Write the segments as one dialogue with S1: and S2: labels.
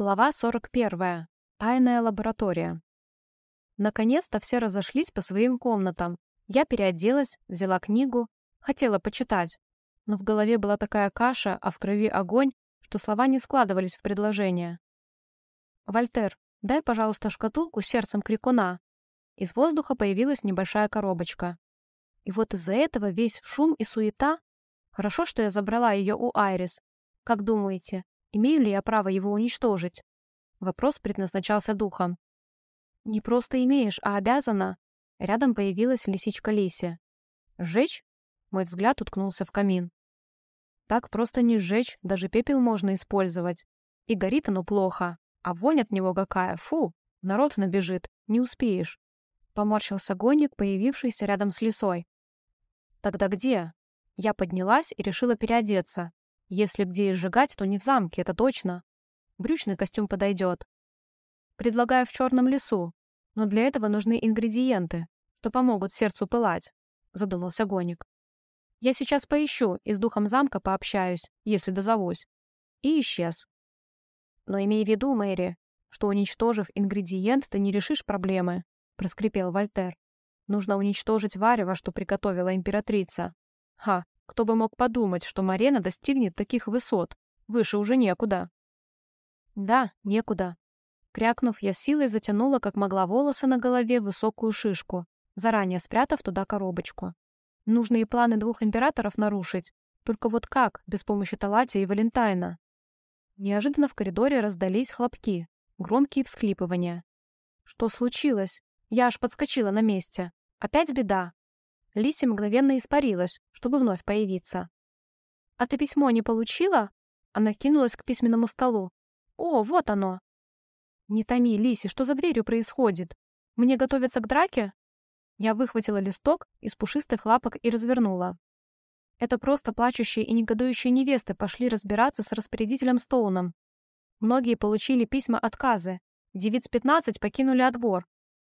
S1: Глава 41. Тайная лаборатория. Наконец-то все разошлись по своим комнатам. Я переоделась, взяла книгу, хотела почитать. Но в голове была такая каша, а в крови огонь, что слова не складывались в предложение. «Вольтер, дай, пожалуйста, шкатулку с сердцем крикуна». Из воздуха появилась небольшая коробочка. И вот из-за этого весь шум и суета. Хорошо, что я забрала ее у Айрис. Как думаете, Имею ли я право его уничтожить? Вопрос предназначался духом. Не просто имеешь, а обязана. Рядом появилась лисичка Лиси. Сжечь? Мой взгляд уткнулся в камин. Так просто не сжечь, даже пепел можно использовать. И горит оно плохо. А вонь от него какая, фу! Народ набежит, не успеешь. Поморщился гонник, появившийся рядом с лисой. Тогда где? Я поднялась и решила переодеться. Если где и сжигать, то не в замке, это точно. Брючный костюм подойдет. Предлагаю в черном лесу, но для этого нужны ингредиенты, что помогут сердцу пылать, задумался Гоник. Я сейчас поищу и с духом замка пообщаюсь, если дозовусь. И исчез. Но имей в виду, Мэри, что уничтожив ингредиент, ты не решишь проблемы, проскрипел Вольтер. Нужно уничтожить варево, что приготовила императрица. Ха, кто бы мог подумать, что Марена достигнет таких высот. Выше уже некуда. Да, некуда. Крякнув, я силой затянула, как могла, волосы на голове высокую шишку, заранее спрятав туда коробочку. Нужные планы двух императоров нарушить. Только вот как, без помощи Талати и Валентайна? Неожиданно в коридоре раздались хлопки, громкие всхлипывания. Что случилось? Я аж подскочила на месте. Опять беда. Лиси мгновенно испарилась, чтобы вновь появиться. «А ты письмо не получила?» Она кинулась к письменному столу. «О, вот оно!» «Не томи, Лиси, что за дверью происходит? Мне готовиться к драке?» Я выхватила листок из пушистых лапок и развернула. Это просто плачущие и негодующие невесты пошли разбираться с распорядителем Стоуном. Многие получили письма отказы. Девиц пятнадцать покинули отбор.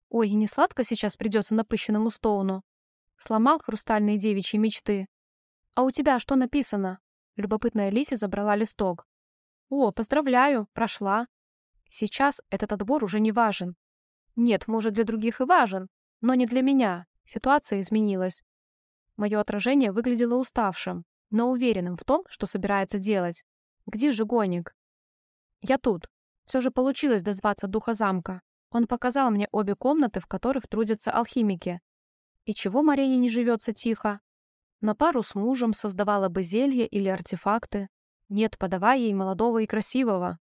S1: Ой, и не сладко сейчас придется напыщенному Стоуну. Сломал хрустальные девичьи мечты. «А у тебя что написано?» Любопытная Лиси забрала листок. «О, поздравляю, прошла. Сейчас этот отбор уже не важен. Нет, может, для других и важен, но не для меня. Ситуация изменилась. Мое отражение выглядело уставшим, но уверенным в том, что собирается делать. Где же гоник? Я тут. Все же получилось дозваться духа замка. Он показал мне обе комнаты, в которых трудятся алхимики, и чего Марине не живется тихо? На пару с мужем создавала бы зелье или артефакты. Нет, подавай ей молодого и красивого.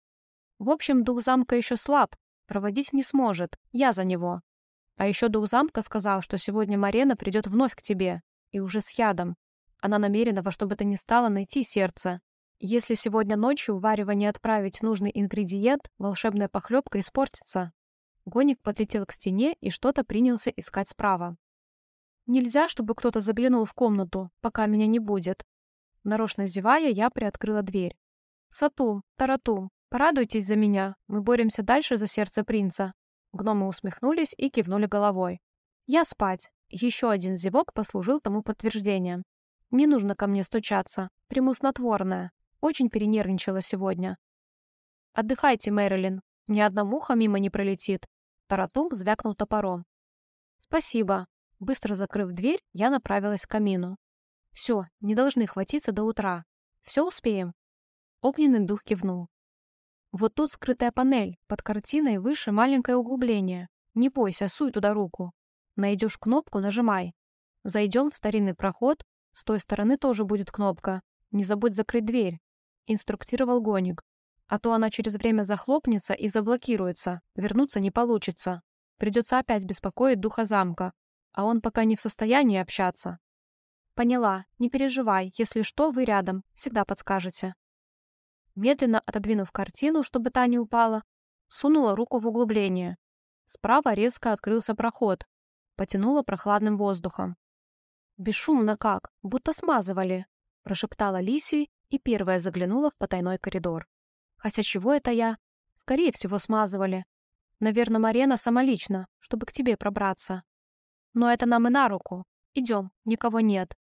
S1: В общем, дух замка еще слаб, проводить не сможет, я за него. А еще дух замка сказал, что сегодня Марена придет вновь к тебе, и уже с ядом. Она намерена во что бы то ни стало найти сердце. Если сегодня ночью в отправить нужный ингредиент, волшебная похлебка испортится. Гоник подлетел к стене и что-то принялся искать справа. Нельзя, чтобы кто-то заглянул в комнату, пока меня не будет. Нарочно зевая, я приоткрыла дверь. «Сатум, Таратум, порадуйтесь за меня, мы боремся дальше за сердце принца». Гномы усмехнулись и кивнули головой. «Я спать». Еще один зевок послужил тому подтверждением. «Не нужно ко мне стучаться. Приму снотворное. Очень перенервничала сегодня». «Отдыхайте, Мэрилин. Ни одна муха мимо не пролетит». Таратум звякнул топором. «Спасибо. Быстро закрыв дверь, я направилась к камину. «Все, не должны хватиться до утра. Все успеем?» Огненный дух кивнул. «Вот тут скрытая панель, под картиной выше маленькое углубление. Не бойся, суй туда руку. Найдешь кнопку, нажимай. Зайдем в старинный проход, с той стороны тоже будет кнопка. Не забудь закрыть дверь», — инструктировал Гоник. «А то она через время захлопнется и заблокируется, вернуться не получится. Придется опять беспокоить духа замка, а он пока не в состоянии общаться. Поняла, не переживай, если что, вы рядом, всегда подскажете. Медленно отодвинув картину, чтобы та не упала, сунула руку в углубление. Справа резко открылся проход, потянула прохладным воздухом. «Бесшумно как, будто смазывали», — прошептала Лиси и первая заглянула в потайной коридор. «Хотя чего это я? Скорее всего, смазывали. Наверное, Марена самолично, чтобы к тебе пробраться. Но это нам и на руку. Идем, никого нет.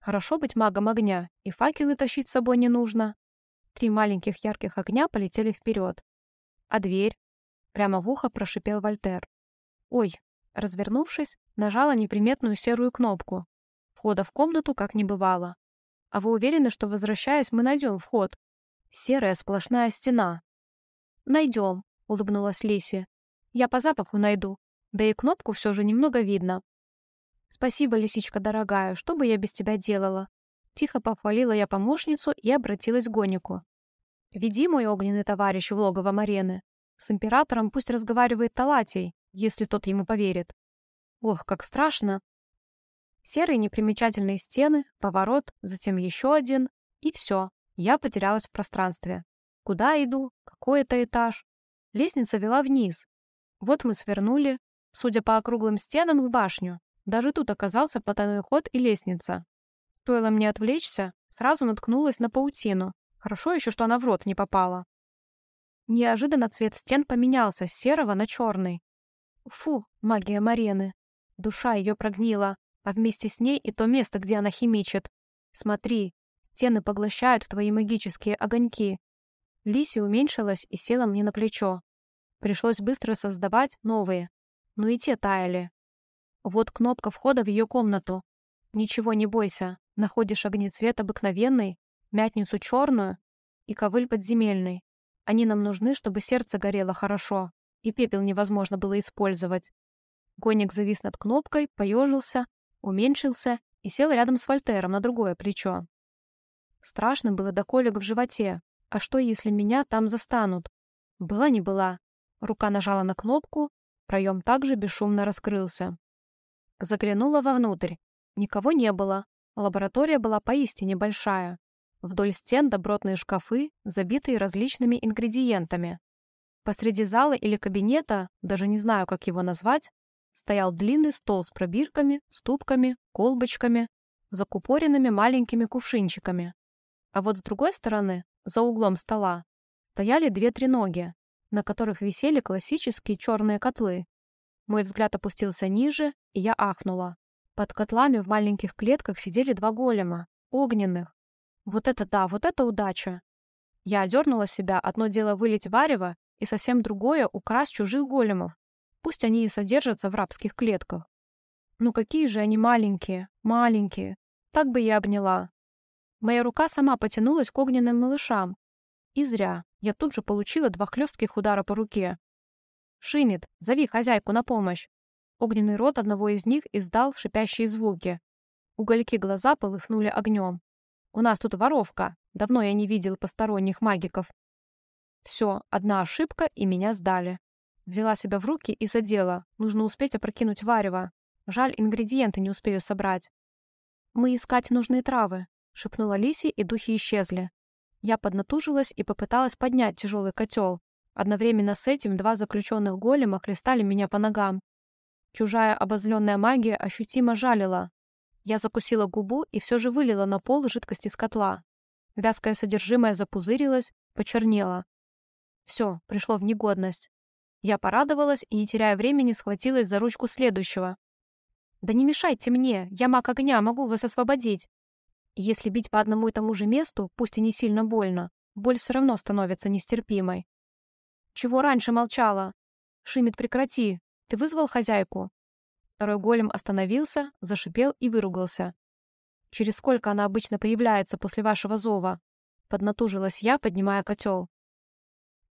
S1: Хорошо быть магом огня, и факелы тащить с собой не нужно. Три маленьких ярких огня полетели вперед. А дверь? Прямо в ухо прошипел Вольтер. Ой, развернувшись, нажала неприметную серую кнопку. Входа в комнату как не бывало. А вы уверены, что, возвращаясь, мы найдем вход? Серая сплошная стена. Найдем, улыбнулась Лиси. Я по запаху найду. Да и кнопку все же немного видно. Спасибо, лисичка дорогая, что бы я без тебя делала? Тихо похвалила я помощницу и обратилась к Гонику. «Веди мой огненный товарищ в логово Марены. С императором пусть разговаривает Талатий, если тот ему поверит. Ох, как страшно!» Серые непримечательные стены, поворот, затем еще один, и все. Я потерялась в пространстве. Куда иду? Какой это этаж? Лестница вела вниз. Вот мы свернули, судя по округлым стенам, в башню. Даже тут оказался потайной ход и лестница. Стоило мне отвлечься, сразу наткнулась на паутину. Хорошо еще, что она в рот не попала. Неожиданно цвет стен поменялся с серого на черный. Фу, магия Марены. Душа ее прогнила, а вместе с ней и то место, где она химичит. Смотри, стены поглощают твои магические огоньки. Лиси уменьшилась и села мне на плечо. Пришлось быстро создавать новые. Ну и те таяли. Вот кнопка входа в ее комнату. Ничего не бойся. Находишь огнецвет обыкновенный, мятницу черную и ковыль подземельный. Они нам нужны, чтобы сердце горело хорошо, и пепел невозможно было использовать. Гонник завис над кнопкой, поежился, уменьшился и сел рядом с Вольтером на другое плечо. Страшно было до колик в животе. А что, если меня там застанут? Была не была. Рука нажала на кнопку, проем также бесшумно раскрылся. Заглянула вовнутрь. Никого не было, Лаборатория была поистине большая. Вдоль стен добротные шкафы, забитые различными ингредиентами. Посреди зала или кабинета, даже не знаю, как его назвать, стоял длинный стол с пробирками, ступками, колбочками, закупоренными маленькими кувшинчиками. А вот с другой стороны, за углом стола, стояли две треноги, на которых висели классические черные котлы. Мой взгляд опустился ниже, и я ахнула. Под котлами в маленьких клетках сидели два голема, огненных. Вот это да, вот это удача. Я одернула себя, одно дело вылить варево, и совсем другое — украсть чужих големов. Пусть они и содержатся в рабских клетках. Ну какие же они маленькие, маленькие. Так бы я обняла. Моя рука сама потянулась к огненным малышам. И зря. Я тут же получила два хлестких удара по руке. «Шимит, зови хозяйку на помощь!» Огненный рот одного из них издал шипящие звуки. Угольки глаза полыхнули огнем. «У нас тут воровка. Давно я не видел посторонних магиков». Все, одна ошибка, и меня сдали. Взяла себя в руки и задела. Нужно успеть опрокинуть варево. Жаль, ингредиенты не успею собрать. «Мы искать нужные травы», — шепнула Лиси, и духи исчезли. Я поднатужилась и попыталась поднять тяжелый котел. Одновременно с этим два заключенных голема хлестали меня по ногам. Чужая обозленная магия ощутимо жалила. Я закусила губу и все же вылила на пол жидкость из котла. Вязкое содержимое запузырилось, почернело. Все, пришло в негодность. Я порадовалась и, не теряя времени, схватилась за ручку следующего. «Да не мешайте мне, я маг огня, могу вас освободить!» Если бить по одному и тому же месту, пусть и не сильно больно, боль все равно становится нестерпимой. «Чего раньше молчала?» «Шимит, прекрати, ты вызвал хозяйку?» Второй голем остановился, зашипел и выругался. «Через сколько она обычно появляется после вашего зова?» Поднатужилась я, поднимая котел.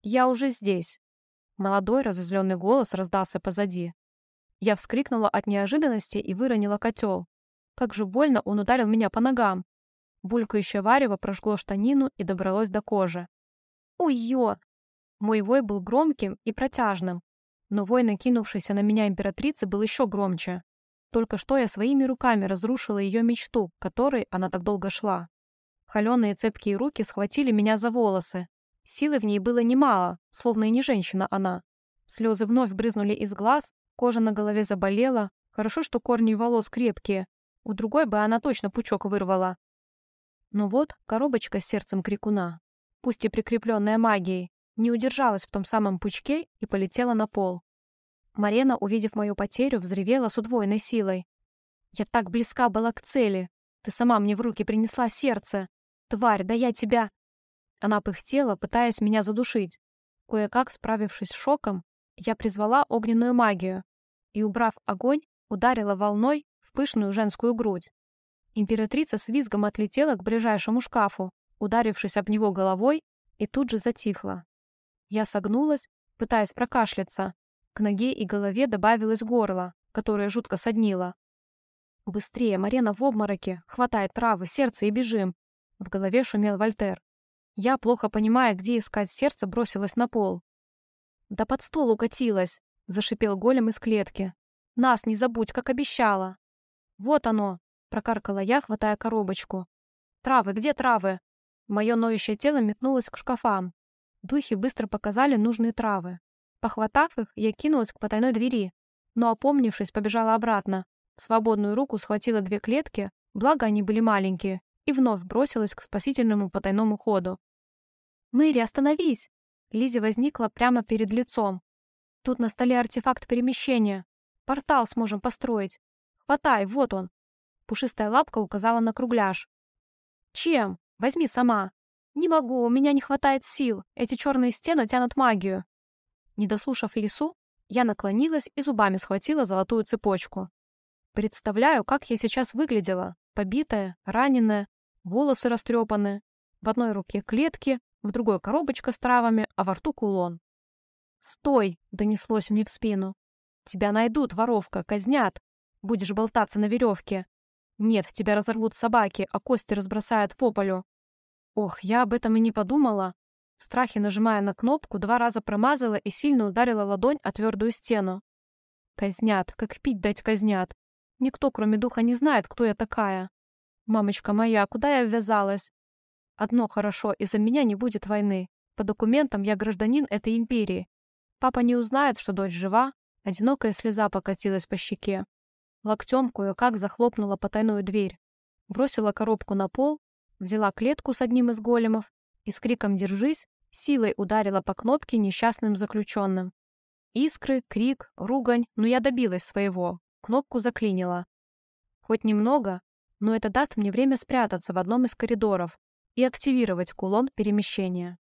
S1: «Я уже здесь». Молодой разозленный голос раздался позади. Я вскрикнула от неожиданности и выронила котел. Как же больно он ударил меня по ногам. Булькающее варево прожгло штанину и добралось до кожи. «Ой-ё!» Мой вой был громким и протяжным, но вой, накинувшийся на меня императрицы, был еще громче. Только что я своими руками разрушила ее мечту, к которой она так долго шла. Холеные цепкие руки схватили меня за волосы. Силы в ней было немало, словно и не женщина она. Слезы вновь брызнули из глаз, кожа на голове заболела. Хорошо, что корни волос крепкие. У другой бы она точно пучок вырвала. Но вот коробочка с сердцем крикуна, пусть и прикрепленная магией, не удержалась в том самом пучке и полетела на пол. Марена, увидев мою потерю, взревела с удвоенной силой. «Я так близка была к цели. Ты сама мне в руки принесла сердце. Тварь, да я тебя...» Она пыхтела, пытаясь меня задушить. Кое-как справившись с шоком, я призвала огненную магию и, убрав огонь, ударила волной в пышную женскую грудь. Императрица с визгом отлетела к ближайшему шкафу, ударившись об него головой, и тут же затихла. Я согнулась, пытаясь прокашляться. К ноге и голове добавилось горло, которое жутко соднило. «Быстрее, Марена в обмороке! Хватай травы, сердце и бежим!» В голове шумел Вольтер. Я, плохо понимая, где искать сердце, бросилась на пол. «Да под стол укатилась!» — зашипел голем из клетки. «Нас не забудь, как обещала!» «Вот оно!» — прокаркала я, хватая коробочку. «Травы, где травы?» Мое ноющее тело метнулось к шкафам. Духи быстро показали нужные травы. Похватав их, я кинулась к потайной двери, но, опомнившись, побежала обратно. В свободную руку схватила две клетки, благо они были маленькие, и вновь бросилась к спасительному потайному ходу. «Мэри, остановись!» Лизи возникла прямо перед лицом. «Тут на столе артефакт перемещения. Портал сможем построить. Хватай, вот он!» Пушистая лапка указала на кругляш. «Чем? Возьми сама!» «Не могу, у меня не хватает сил. Эти черные стены тянут магию». Не дослушав лису, я наклонилась и зубами схватила золотую цепочку. Представляю, как я сейчас выглядела. Побитая, раненая, волосы растрепаны. В одной руке клетки, в другой коробочка с травами, а во рту кулон. «Стой!» — донеслось мне в спину. «Тебя найдут, воровка, казнят. Будешь болтаться на веревке. Нет, тебя разорвут собаки, а кости разбросают по полю». Ох, я об этом и не подумала. В страхе, нажимая на кнопку, два раза промазала и сильно ударила ладонь о твердую стену. Казнят, как пить дать казнят. Никто, кроме духа, не знает, кто я такая. Мамочка моя, куда я ввязалась? Одно хорошо, из-за меня не будет войны. По документам я гражданин этой империи. Папа не узнает, что дочь жива. Одинокая слеза покатилась по щеке. Локтем кое-как захлопнула потайную дверь. Бросила коробку на пол, взяла клетку с одним из големов и с криком «Держись!» силой ударила по кнопке несчастным заключенным. Искры, крик, ругань, но я добилась своего. Кнопку заклинила. Хоть немного, но это даст мне время спрятаться в одном из коридоров и активировать кулон перемещения.